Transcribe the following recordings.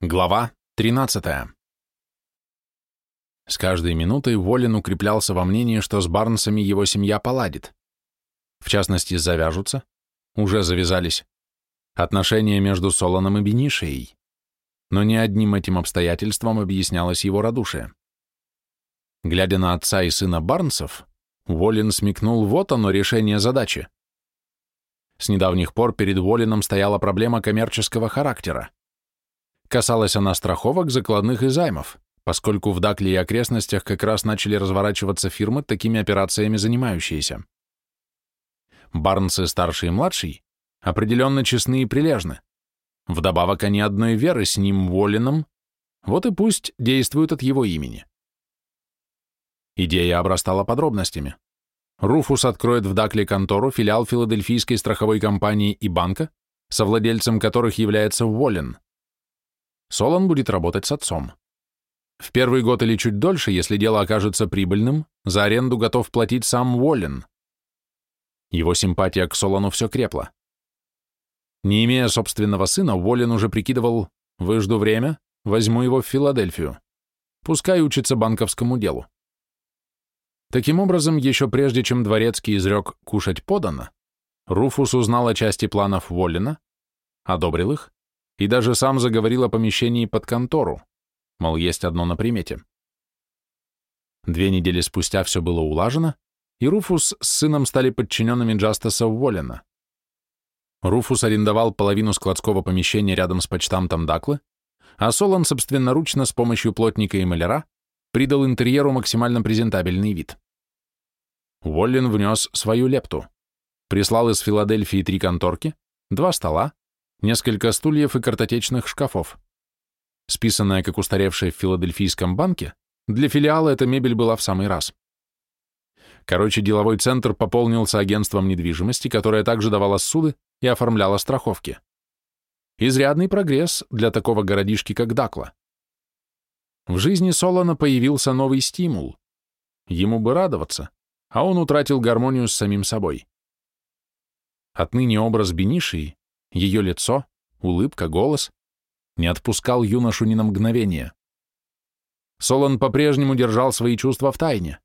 Глава 13. С каждой минутой Волин укреплялся во мнении, что с Барнсами его семья поладит. В частности, завяжутся, уже завязались, отношения между Солоном и Бенишией. Но не одним этим обстоятельством объяснялось его радушие. Глядя на отца и сына Барнсов, Волин смекнул вот оно решение задачи. С недавних пор перед Волином стояла проблема коммерческого характера. Касалась она страховок, закладных и займов, поскольку в Дакле и окрестностях как раз начали разворачиваться фирмы, такими операциями занимающиеся. Барнсы старший и младший определенно честны и прилежны. Вдобавок они одной веры с ним Волином, вот и пусть действуют от его имени. Идея обрастала подробностями. Руфус откроет в Дакле контору, филиал филадельфийской страховой компании и банка, совладельцем которых является Волин. Солон будет работать с отцом. В первый год или чуть дольше, если дело окажется прибыльным, за аренду готов платить сам Уоллен. Его симпатия к Солону все крепла. Не имея собственного сына, Уоллен уже прикидывал, выжду время, возьму его в Филадельфию. Пускай учится банковскому делу. Таким образом, еще прежде чем Дворецкий изрек «кушать подано», Руфус узнал о части планов Уоллена, одобрил их и даже сам заговорил о помещении под контору, мол, есть одно на примете. Две недели спустя все было улажено, и Руфус с сыном стали подчиненными Джастаса Уоллена. Руфус арендовал половину складского помещения рядом с почтамтом Даклы, а Солон собственноручно с помощью плотника и маляра придал интерьеру максимально презентабельный вид. Уоллен внес свою лепту. Прислал из Филадельфии три конторки, два стола, несколько стульев и картотечных шкафов. Списанная как устаревшая в филадельфийском банке, для филиала эта мебель была в самый раз. Короче, деловой центр пополнился агентством недвижимости, которое также давало суды и оформляло страховки. Изрядный прогресс для такого городишки, как Дакла. В жизни Солона появился новый стимул. Ему бы радоваться, а он утратил гармонию с самим собой. Отныне образ Бенишии ее лицо, улыбка, голос не отпускал юношу ни на мгновение. Солон по-прежнему держал свои чувства в тайне,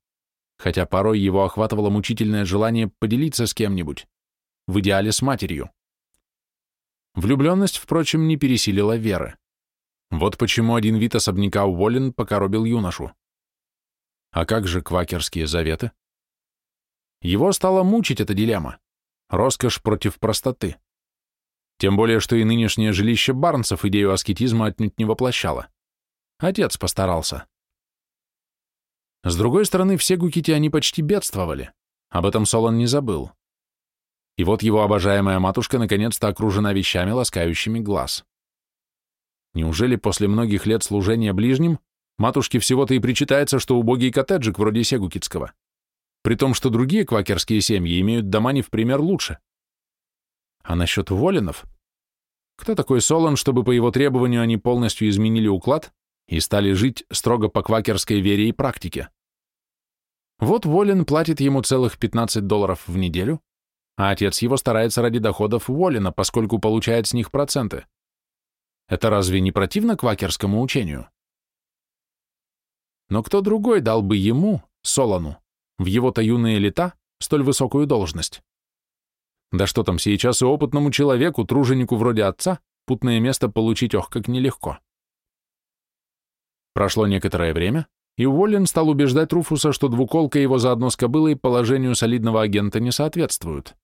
хотя порой его охватывало мучительное желание поделиться с кем-нибудь, в идеале с матерью. Влюбленность, впрочем, не пересилила веры. Вот почему один вид особняка Уоллен покоробил юношу. А как же квакерские заветы? Его стала мучить эта дилемма. Роскошь против простоты. Тем более, что и нынешнее жилище Барнсов идею аскетизма отнюдь не воплощало. Отец постарался. С другой стороны, все гукити они почти бедствовали. Об этом Солон не забыл. И вот его обожаемая матушка наконец-то окружена вещами, ласкающими глаз. Неужели после многих лет служения ближним матушке всего-то и причитается, что убогий коттеджик вроде Сегукитского, при том, что другие квакерские семьи имеют дома не в пример лучше? А насчет Волинов? Кто такой Солон, чтобы по его требованию они полностью изменили уклад и стали жить строго по квакерской вере и практике? Вот Волин платит ему целых 15 долларов в неделю, а отец его старается ради доходов Волина, поскольку получает с них проценты. Это разве не противно квакерскому учению? Но кто другой дал бы ему, Солону, в его-то юные лета, столь высокую должность? Да что там, сейчас и опытному человеку, труженику вроде отца, путное место получить ох, как нелегко. Прошло некоторое время, и Уоллен стал убеждать Руфуса, что двуколка его заодно с кобылой положению солидного агента не соответствуют.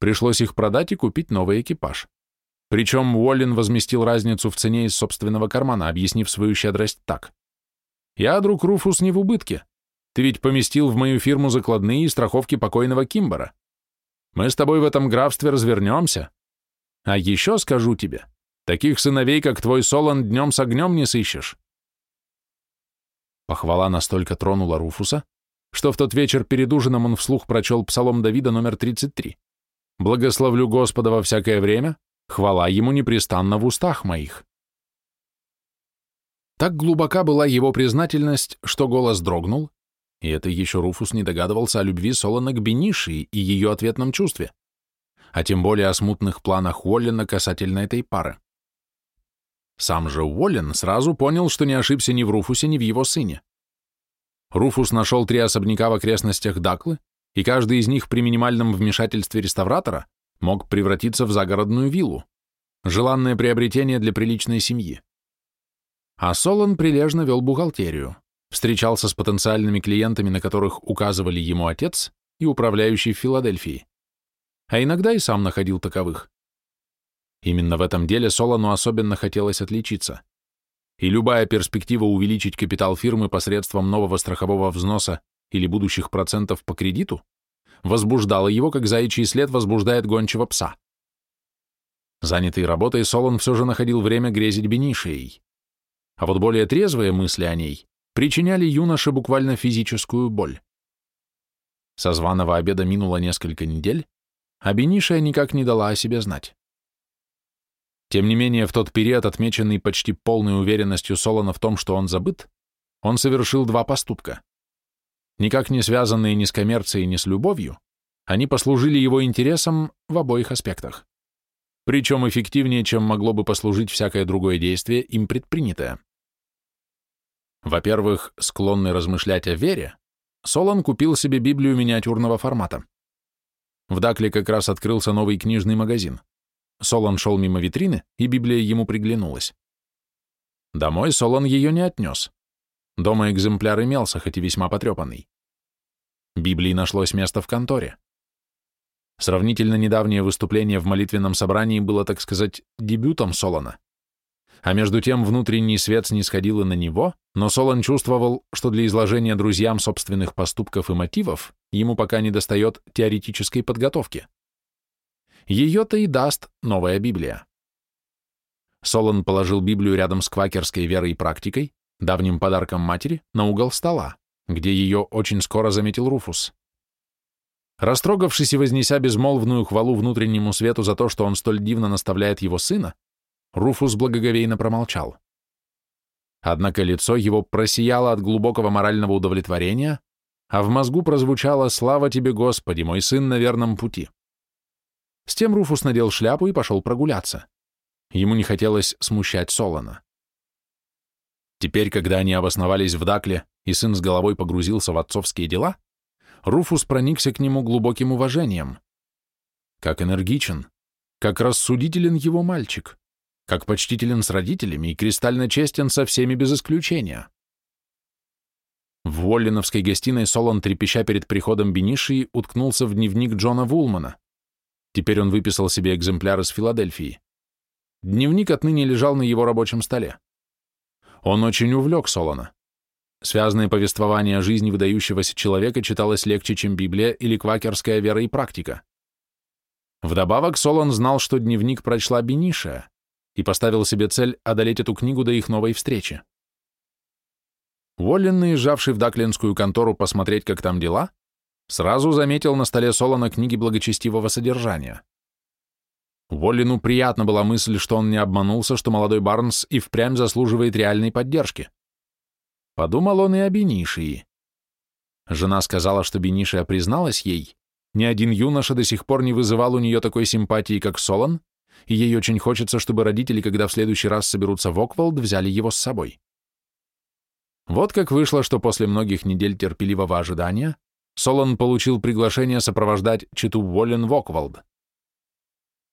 Пришлось их продать и купить новый экипаж. Причем Уоллен возместил разницу в цене из собственного кармана, объяснив свою щедрость так. «Я, друг Руфус, не в убытке. Ты ведь поместил в мою фирму закладные и страховки покойного Кимбера. Мы с тобой в этом графстве развернемся. А еще скажу тебе, таких сыновей, как твой Солон, днем с огнем не сыщешь. Похвала настолько тронула Руфуса, что в тот вечер перед ужином он вслух прочел псалом Давида номер 33. «Благословлю Господа во всякое время, хвала ему непрестанно в устах моих». Так глубока была его признательность, что голос дрогнул, и это еще Руфус не догадывался о любви Солона к Бенишии и ее ответном чувстве, а тем более о смутных планах Уоллена касательно этой пары. Сам же Уоллен сразу понял, что не ошибся ни в Руфусе, ни в его сыне. Руфус нашел три особняка в окрестностях Даклы, и каждый из них при минимальном вмешательстве реставратора мог превратиться в загородную виллу, желанное приобретение для приличной семьи. А Солон прилежно вел бухгалтерию, встречался с потенциальными клиентами, на которых указывали ему отец и управляющий в Филадельфии, а иногда и сам находил таковых. Именно в этом деле Солону особенно хотелось отличиться. И любая перспектива увеличить капитал фирмы посредством нового страхового взноса или будущих процентов по кредиту возбуждала его, как заячий след возбуждает гончего пса. Занятый работой, Солон все же находил время грезить Бенишией. А вот более трезвые мысли о ней причиняли юноше буквально физическую боль. Со званого обеда минуло несколько недель, а Бенишия никак не дала о себе знать. Тем не менее, в тот период, отмеченный почти полной уверенностью Солона в том, что он забыт, он совершил два поступка. Никак не связанные ни с коммерцией, ни с любовью, они послужили его интересам в обоих аспектах. Причем эффективнее, чем могло бы послужить всякое другое действие, им предпринятое. Во-первых, склонный размышлять о вере, Солон купил себе Библию миниатюрного формата. В Дакле как раз открылся новый книжный магазин. Солон шел мимо витрины, и Библия ему приглянулась. Домой Солон ее не отнес. Дома экземпляр имелся, хоть и весьма потрепанный. Библии нашлось место в конторе. Сравнительно недавнее выступление в молитвенном собрании было, так сказать, дебютом Солона. А между тем внутренний свет снисходил и на него, но Солон чувствовал, что для изложения друзьям собственных поступков и мотивов ему пока не достает теоретической подготовки. Ее-то и даст новая Библия. Солон положил Библию рядом с квакерской верой и практикой, давним подарком матери, на угол стола, где ее очень скоро заметил Руфус. Растрогавшись и вознеся безмолвную хвалу внутреннему свету за то, что он столь дивно наставляет его сына, Руфус благоговейно промолчал. Однако лицо его просияло от глубокого морального удовлетворения, а в мозгу прозвучало «Слава тебе, Господи, мой сын на верном пути». С тем Руфус надел шляпу и пошел прогуляться. Ему не хотелось смущать Солона. Теперь, когда они обосновались в Дакле, и сын с головой погрузился в отцовские дела, Руфус проникся к нему глубоким уважением. Как энергичен, как рассудителен его мальчик, как почтителен с родителями и кристально честен со всеми без исключения. В Воллиновской гостиной Солон, трепеща перед приходом Бенишии, уткнулся в дневник Джона Вулмана. Теперь он выписал себе экземпляр из Филадельфии. Дневник отныне лежал на его рабочем столе. Он очень увлек Солона. Связанное повествование о жизни выдающегося человека читалось легче, чем Библия или квакерская вера и практика. Вдобавок Солон знал, что дневник прочла Бениша и поставил себе цель одолеть эту книгу до их новой встречи. Уоллен, наезжавший в Даклинскую контору посмотреть, как там дела, сразу заметил на столе Солона книги благочестивого содержания. Воллину приятно была мысль, что он не обманулся, что молодой Барнс и впрямь заслуживает реальной поддержки. Подумал он и о Бенишии. Жена сказала, что Бенишия призналась ей, ни один юноша до сих пор не вызывал у нее такой симпатии, как Солон, и ей очень хочется, чтобы родители, когда в следующий раз соберутся в Оквалд, взяли его с собой. Вот как вышло, что после многих недель терпеливого ожидания Солон получил приглашение сопровождать Читу Воллен в Оквалд.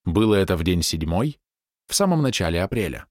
Было это в день седьмой, в самом начале апреля.